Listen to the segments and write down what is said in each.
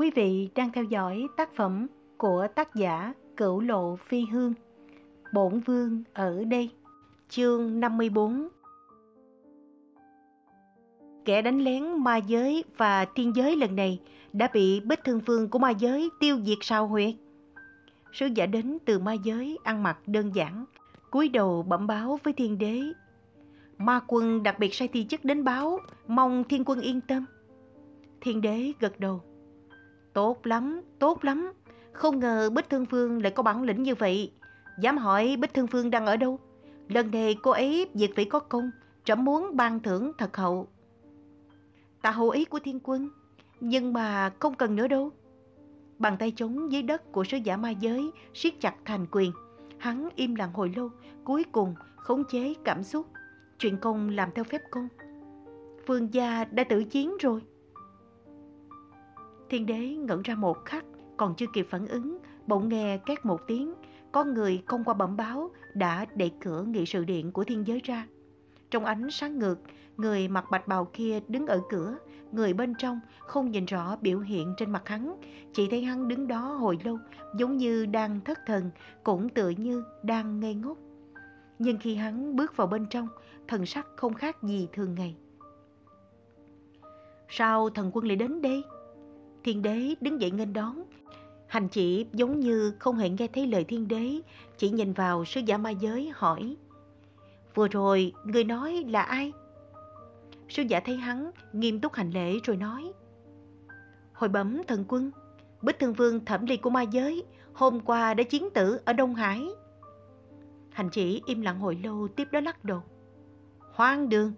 Quý vị đang theo dõi tác phẩm của tác giả Cửu Lộ Phi Hương. Bổn Vương ở đây. Chương 54 Kẻ đánh lén ma giới và thiên giới lần này đã bị bích thương vương của ma giới tiêu diệt sao huyệt. Sứ giả đến từ ma giới ăn mặc đơn giản, cúi đầu bẩm báo với thiên đế. Ma quân đặc biệt sai thi chức đến báo, mong thiên quân yên tâm. Thiên đế gật đầu. Tốt lắm, tốt lắm. Không ngờ Bích Thương Phương lại có bản lĩnh như vậy. Dám hỏi Bích Thương Phương đang ở đâu? Lần này cô ấy việc phải có công, trẫm muốn ban thưởng thật hậu. Ta hậu ý của thiên quân, nhưng mà không cần nữa đâu. Bàn tay trống dưới đất của sứ giả ma giới siết chặt thành quyền. Hắn im lặng hồi lâu, cuối cùng khống chế cảm xúc. Chuyện công làm theo phép công. Phương gia đã tự chiến rồi. Thiên đế ngẩn ra một khắc, còn chưa kịp phản ứng, bỗng nghe két một tiếng. Có người không qua bẩm báo đã đẩy cửa nghị sự điện của thiên giới ra. Trong ánh sáng ngược, người mặc bạch bào kia đứng ở cửa, người bên trong không nhìn rõ biểu hiện trên mặt hắn, chỉ thấy hắn đứng đó hồi lâu, giống như đang thất thần, cũng tựa như đang ngây ngốc. Nhưng khi hắn bước vào bên trong, thần sắc không khác gì thường ngày. Sao thần quân lại đến đây? Thiên đế đứng dậy nghênh đón. Hành chỉ giống như không hề nghe thấy lời thiên đế, chỉ nhìn vào sứ giả ma giới hỏi. Vừa rồi, người nói là ai? Sứ giả thấy hắn, nghiêm túc hành lễ rồi nói. Hồi bẩm thần quân, Bích Thương Vương thẩm ly của ma giới, hôm qua đã chiến tử ở Đông Hải. Hành chỉ im lặng hồi lâu tiếp đó lắc đầu. Hoang đường,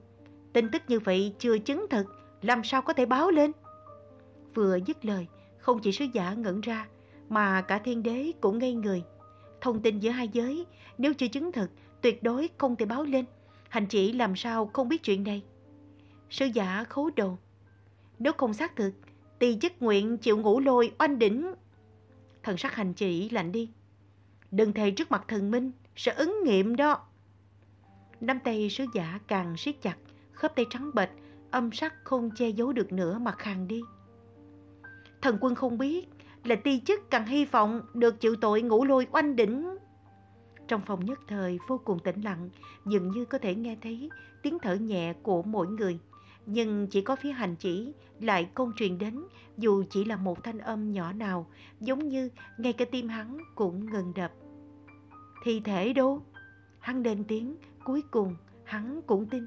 tin tức như vậy chưa chứng thực, làm sao có thể báo lên? Vừa dứt lời, không chỉ sứ giả ngẩn ra, mà cả thiên đế cũng ngây người. Thông tin giữa hai giới, nếu chưa chứng thực, tuyệt đối không thể báo lên. Hành chỉ làm sao không biết chuyện này. Sứ giả khấu đầu. Nếu không xác thực, thì chức nguyện chịu ngủ lôi oanh đỉnh. Thần sắc hành chỉ lạnh đi. Đừng thề trước mặt thần minh, sẽ ứng nghiệm đó. Nắm tay sứ giả càng siết chặt, khớp tay trắng bệch, âm sắc không che giấu được nữa mà khàn đi. Thần quân không biết là ti chức càng hy vọng được chịu tội ngủ lôi oanh đỉnh. Trong phòng nhất thời vô cùng tĩnh lặng, dường như có thể nghe thấy tiếng thở nhẹ của mỗi người. Nhưng chỉ có phía hành chỉ lại không truyền đến dù chỉ là một thanh âm nhỏ nào, giống như ngay cả tim hắn cũng ngừng đập. Thi thể đâu? Hắn lên tiếng, cuối cùng hắn cũng tin.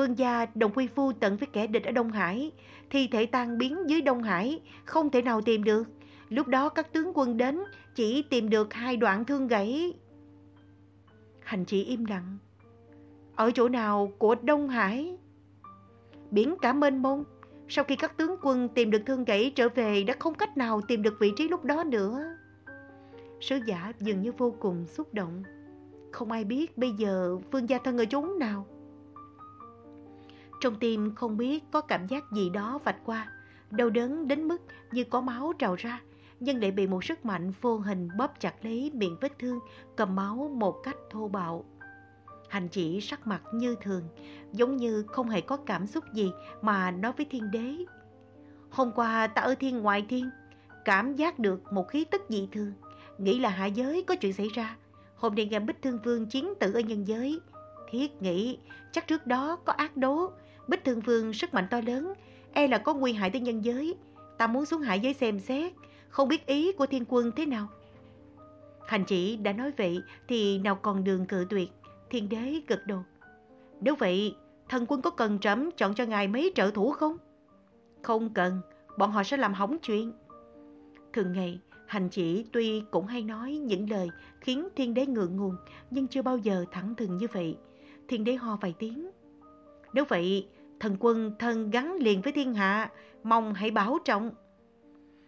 Phương gia đồng quy phu tận với kẻ địch ở Đông Hải, thi thể tan biến dưới Đông Hải, không thể nào tìm được. Lúc đó các tướng quân đến, chỉ tìm được hai đoạn thương gãy. Hành chỉ im lặng. Ở chỗ nào của Đông Hải? Biển cả mênh mông, sau khi các tướng quân tìm được thương gãy trở về đã không cách nào tìm được vị trí lúc đó nữa. Sứ giả dường như vô cùng xúc động. Không ai biết bây giờ Phương Gia Thân ở chốn nào. Trong tim không biết có cảm giác gì đó vạch qua, đau đớn đến mức như có máu trào ra, nhưng lại bị một sức mạnh vô hình bóp chặt lấy miệng vết thương, cầm máu một cách thô bạo. Hành chỉ sắc mặt như thường, giống như không hề có cảm xúc gì mà nói với thiên đế. Hôm qua ta ở thiên ngoại thiên, cảm giác được một khí tức dị thường, nghĩ là hạ giới có chuyện xảy ra. Hôm nay nghe Bích Thương Vương chiến tử ở nhân giới, thiết nghĩ chắc trước đó có ác đố, Bích Thương Vương sức mạnh to lớn, e là có nguy hại tới nhân giới. Ta muốn xuống hải giới xem xét, không biết ý của thiên quân thế nào. Hành chỉ đã nói vậy thì nào còn đường cự tuyệt, thiên đế gật đầu. Nếu vậy, thần quân có cần trẫm chọn cho ngài mấy trợ thủ không? Không cần, bọn họ sẽ làm hỏng chuyện. Thường ngày, hành chỉ tuy cũng hay nói những lời khiến thiên đế ngượng ngùng, nhưng chưa bao giờ thẳng thừng như vậy. Thiên đế ho vài tiếng. Nếu vậy, thần quân thân gắn liền với thiên hạ, mong hãy bảo trọng.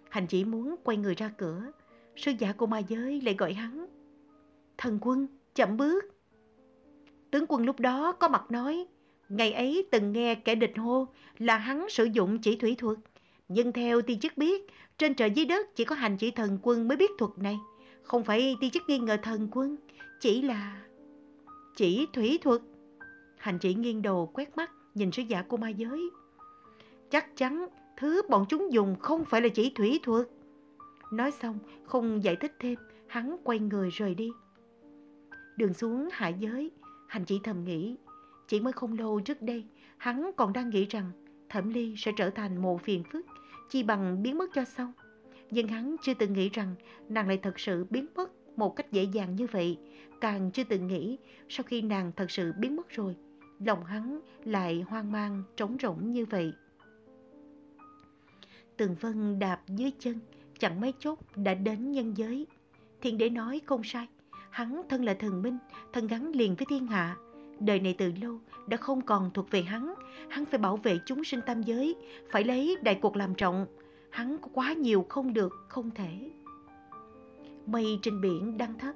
Hành chỉ muốn quay người ra cửa, sư giả của ma giới lại gọi hắn. Thần quân, chậm bước. Tướng quân lúc đó có mặt nói, ngày ấy từng nghe kẻ địch hô là hắn sử dụng chỉ thủy thuật. Nhưng theo ti chức biết, trên trời dưới đất chỉ có hành chỉ thần quân mới biết thuật này. Không phải ti chức nghi ngờ thần quân, chỉ là chỉ thủy thuật. Hành chỉ nghiêng đầu quét mắt, nhìn sứ giả dạ của ma giới. chắc chắn thứ bọn chúng dùng không phải là chỉ thủy thuật. Nói xong, không giải thích thêm, hắn quay người rời đi. Đường xuống hạ giới, hành chỉ thầm nghĩ, chỉ mới không lâu trước đây, hắn còn đang nghĩ rằng Thẩm Ly sẽ trở thành một phiền phức, chi bằng biến mất cho xong. Nhưng hắn chưa từng nghĩ rằng nàng lại thật sự biến mất một cách dễ dàng như vậy, càng chưa từng nghĩ sau khi nàng thật sự biến mất rồi, lòng hắn lại hoang mang, trống rỗng như vậy. Tường Vân đạp dưới chân, chẳng mấy chốc đã đến nhân giới. Thiên đế nói không sai, hắn thân là thần minh, thân gắn liền với thiên hạ. Đời này từ lâu đã không còn thuộc về hắn, hắn phải bảo vệ chúng sinh tam giới, phải lấy đại cuộc làm trọng. Hắn có quá nhiều không được, không thể. Mây trên biển đang thấp,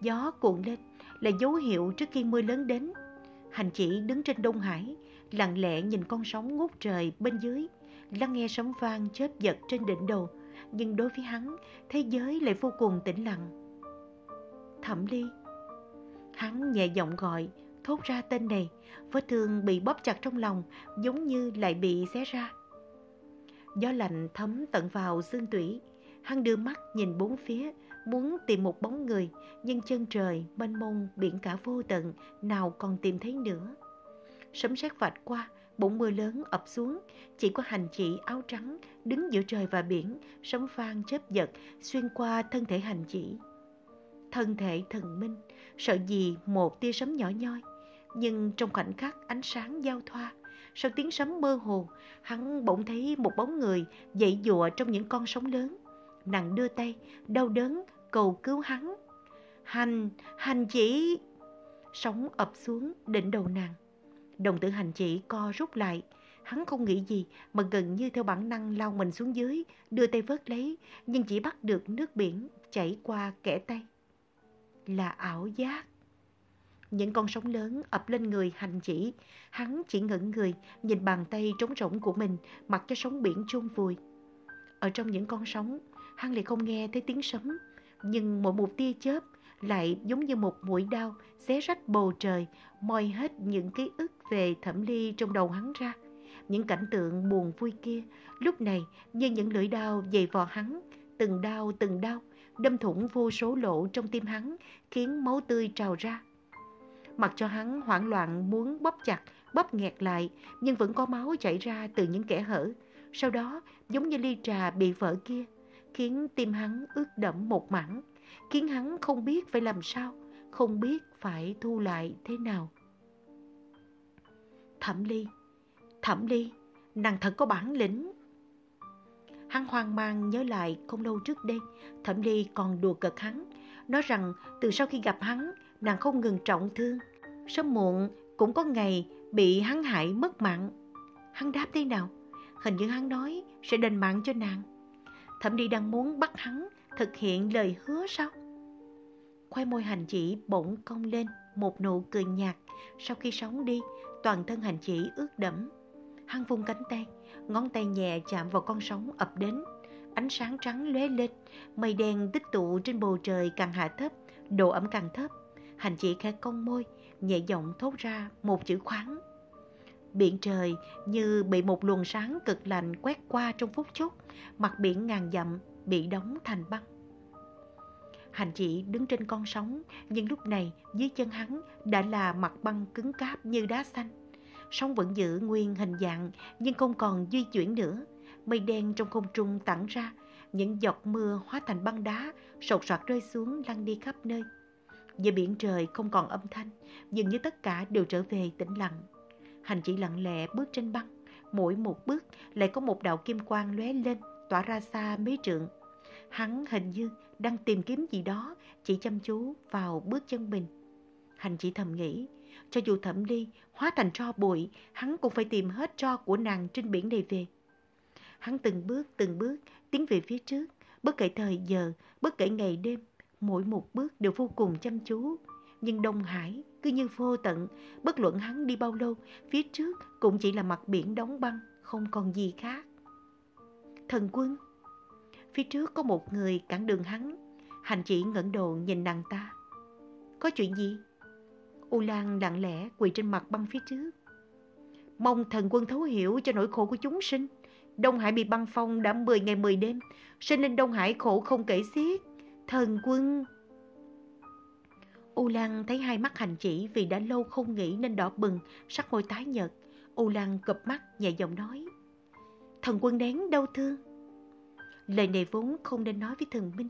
gió cuộn lên là dấu hiệu trước khi mưa lớn đến. Hành chỉ đứng trên Đông Hải, lặng lẽ nhìn con sóng ngút trời bên dưới, lắng nghe sóng vang chớp giật trên đỉnh đầu. Nhưng đối với hắn, thế giới lại vô cùng tĩnh lặng. Thẩm Ly. Hắn nhẹ giọng gọi, thốt ra tên này, vết thương bị bóp chặt trong lòng, giống như lại bị xé ra. Gió lạnh thấm tận vào xương tủy, hắn đưa mắt nhìn bốn phía, muốn tìm một bóng người, nhưng chân trời, mênh mông, biển cả vô tận, nào còn tìm thấy nữa. Sấm sét vạch qua, bỗng mưa lớn ập xuống, chỉ có hành chị áo trắng đứng giữa trời và biển, sấm vang chớp giật xuyên qua thân thể hành chị Thân thể thần minh, sợ gì một tia sấm nhỏ nhoi, nhưng trong khoảnh khắc ánh sáng giao thoa, sau tiếng sấm mơ hồ, hắn bỗng thấy một bóng người dậy dụa trong những con sóng lớn. Nàng đưa tay, đau đớn, cầu cứu hắn. Hành, hành chỉ... Sóng ập xuống đỉnh đầu nàng. Đồng tử hành chỉ co rút lại. Hắn không nghĩ gì mà gần như theo bản năng lao mình xuống dưới, đưa tay vớt lấy, nhưng chỉ bắt được nước biển chảy qua kẻ tay. Là ảo giác. Những con sóng lớn ập lên người hành chỉ. Hắn chỉ ngẩn người, nhìn bàn tay trống rỗng của mình, mặc cho sóng biển chôn vùi. Ở trong những con sóng, hắn lại không nghe thấy tiếng sấm. Nhưng mỗi một tia chớp lại giống như một mũi đau xé rách bầu trời, moi hết những ký ức về thẩm ly trong đầu hắn ra. Những cảnh tượng buồn vui kia, lúc này như những lưỡi đao dày vò hắn, từng đau từng đau, đâm thủng vô số lỗ trong tim hắn, khiến máu tươi trào ra mặc cho hắn hoảng loạn muốn bóp chặt, bóp nghẹt lại, nhưng vẫn có máu chảy ra từ những kẽ hở. Sau đó, giống như ly trà bị vỡ kia, khiến tim hắn ướt đẫm một mảng, khiến hắn không biết phải làm sao, không biết phải thu lại thế nào. Thẩm Ly, Thẩm Ly, nàng thật có bản lĩnh. Hắn hoang mang nhớ lại không lâu trước đây, Thẩm Ly còn đùa cợt hắn, nói rằng từ sau khi gặp hắn, nàng không ngừng trọng thương. Sớm muộn cũng có ngày bị hắn hại mất mạng. Hắn đáp thế nào? Hình như hắn nói sẽ đền mạng cho nàng. Thẩm đi đang muốn bắt hắn thực hiện lời hứa sao? Khoai môi hành chỉ bỗng cong lên một nụ cười nhạt. Sau khi sống đi, toàn thân hành chỉ ướt đẫm. Hắn vung cánh tay, ngón tay nhẹ chạm vào con sóng ập đến. Ánh sáng trắng lóe lên, mây đen tích tụ trên bầu trời càng hạ thấp, độ ẩm càng thấp. Hành chỉ khẽ cong môi, nhẹ giọng thốt ra một chữ khoáng. Biển trời như bị một luồng sáng cực lạnh quét qua trong phút chốc, mặt biển ngàn dặm bị đóng thành băng. Hành chỉ đứng trên con sóng, nhưng lúc này dưới chân hắn đã là mặt băng cứng cáp như đá xanh. Sóng vẫn giữ nguyên hình dạng nhưng không còn di chuyển nữa. Mây đen trong không trung tản ra, những giọt mưa hóa thành băng đá, sột soạt rơi xuống lăn đi khắp nơi. Giữa biển trời không còn âm thanh, dường như tất cả đều trở về tĩnh lặng. Hành chỉ lặng lẽ bước trên băng, mỗi một bước lại có một đạo kim quang lóe lên, tỏa ra xa mấy trượng. Hắn hình như đang tìm kiếm gì đó, chỉ chăm chú vào bước chân mình. Hành chỉ thầm nghĩ, cho dù thẩm ly hóa thành tro bụi, hắn cũng phải tìm hết tro của nàng trên biển này về. Hắn từng bước từng bước tiến về phía trước, bất kể thời giờ, bất kể ngày đêm, mỗi một bước đều vô cùng chăm chú. Nhưng Đông Hải cứ như vô tận, bất luận hắn đi bao lâu, phía trước cũng chỉ là mặt biển đóng băng, không còn gì khác. Thần quân Phía trước có một người cản đường hắn, hành chỉ ngẩng đầu nhìn nàng ta. Có chuyện gì? U Lan lặng lẽ quỳ trên mặt băng phía trước. Mong thần quân thấu hiểu cho nỗi khổ của chúng sinh. Đông Hải bị băng phong đã 10 ngày 10 đêm, sinh linh Đông Hải khổ không kể xiết. Thần quân... U Lan thấy hai mắt hành chỉ vì đã lâu không nghĩ nên đỏ bừng, sắc môi tái nhợt. U Lan cụp mắt nhẹ giọng nói. Thần quân đáng đau thương. Lời này vốn không nên nói với thần Minh.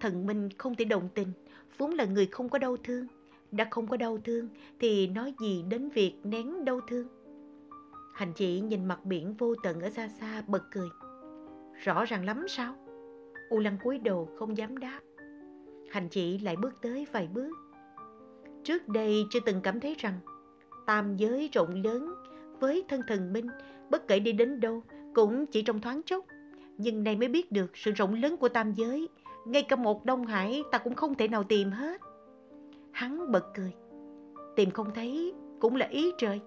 Thần Minh không thể đồng tình, vốn là người không có đau thương. Đã không có đau thương thì nói gì đến việc nén đau thương. Hành chỉ nhìn mặt biển vô tận ở xa xa bật cười. Rõ ràng lắm sao? U Lăng cúi đầu không dám đáp. Hành chỉ lại bước tới vài bước. Trước đây chưa từng cảm thấy rằng tam giới rộng lớn với thân thần minh bất kể đi đến đâu cũng chỉ trong thoáng chốc. Nhưng nay mới biết được sự rộng lớn của tam giới. Ngay cả một Đông Hải ta cũng không thể nào tìm hết. Hắn bật cười. Tìm không thấy cũng là ý trời.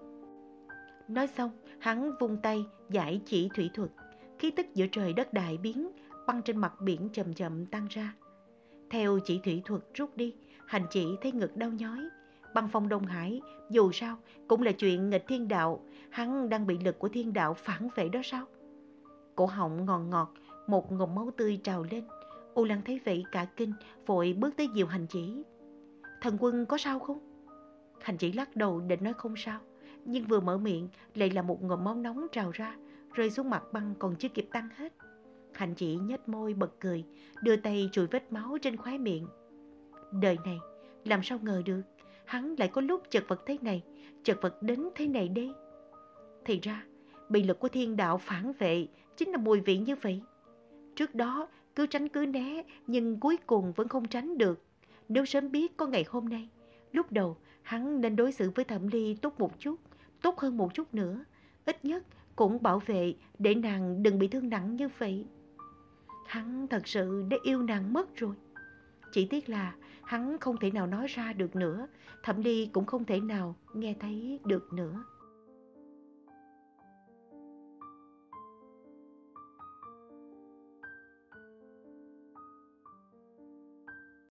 Nói xong, hắn vung tay giải chỉ thủy thuật. Khí tức giữa trời đất đại biến, băng trên mặt biển chậm chậm tăng ra. Theo chỉ thủy thuật rút đi, hành chỉ thấy ngực đau nhói. Băng phong Đông Hải, dù sao, cũng là chuyện nghịch thiên đạo. Hắn đang bị lực của thiên đạo phản vệ đó sao? Cổ họng ngọt ngọt, một ngụm máu tươi trào lên. U Lan thấy vậy cả kinh, vội bước tới diều hành chỉ. Thần quân có sao không? Hành chỉ lắc đầu định nói không sao. Nhưng vừa mở miệng lại là một ngụm máu nóng trào ra, rơi xuống mặt băng còn chưa kịp tăng hết. Hành chỉ nhếch môi bật cười, đưa tay chùi vết máu trên khóe miệng. Đời này, làm sao ngờ được, hắn lại có lúc chật vật thế này, chật vật đến thế này đi. Thì ra, bị lực của thiên đạo phản vệ chính là mùi vị như vậy. Trước đó, cứ tránh cứ né, nhưng cuối cùng vẫn không tránh được. Nếu sớm biết có ngày hôm nay, lúc đầu hắn nên đối xử với Thẩm Ly tốt một chút, tốt hơn một chút nữa. Ít nhất cũng bảo vệ để nàng đừng bị thương nặng như vậy. Hắn thật sự đã yêu nàng mất rồi. Chỉ tiếc là hắn không thể nào nói ra được nữa, Thẩm Ly cũng không thể nào nghe thấy được nữa.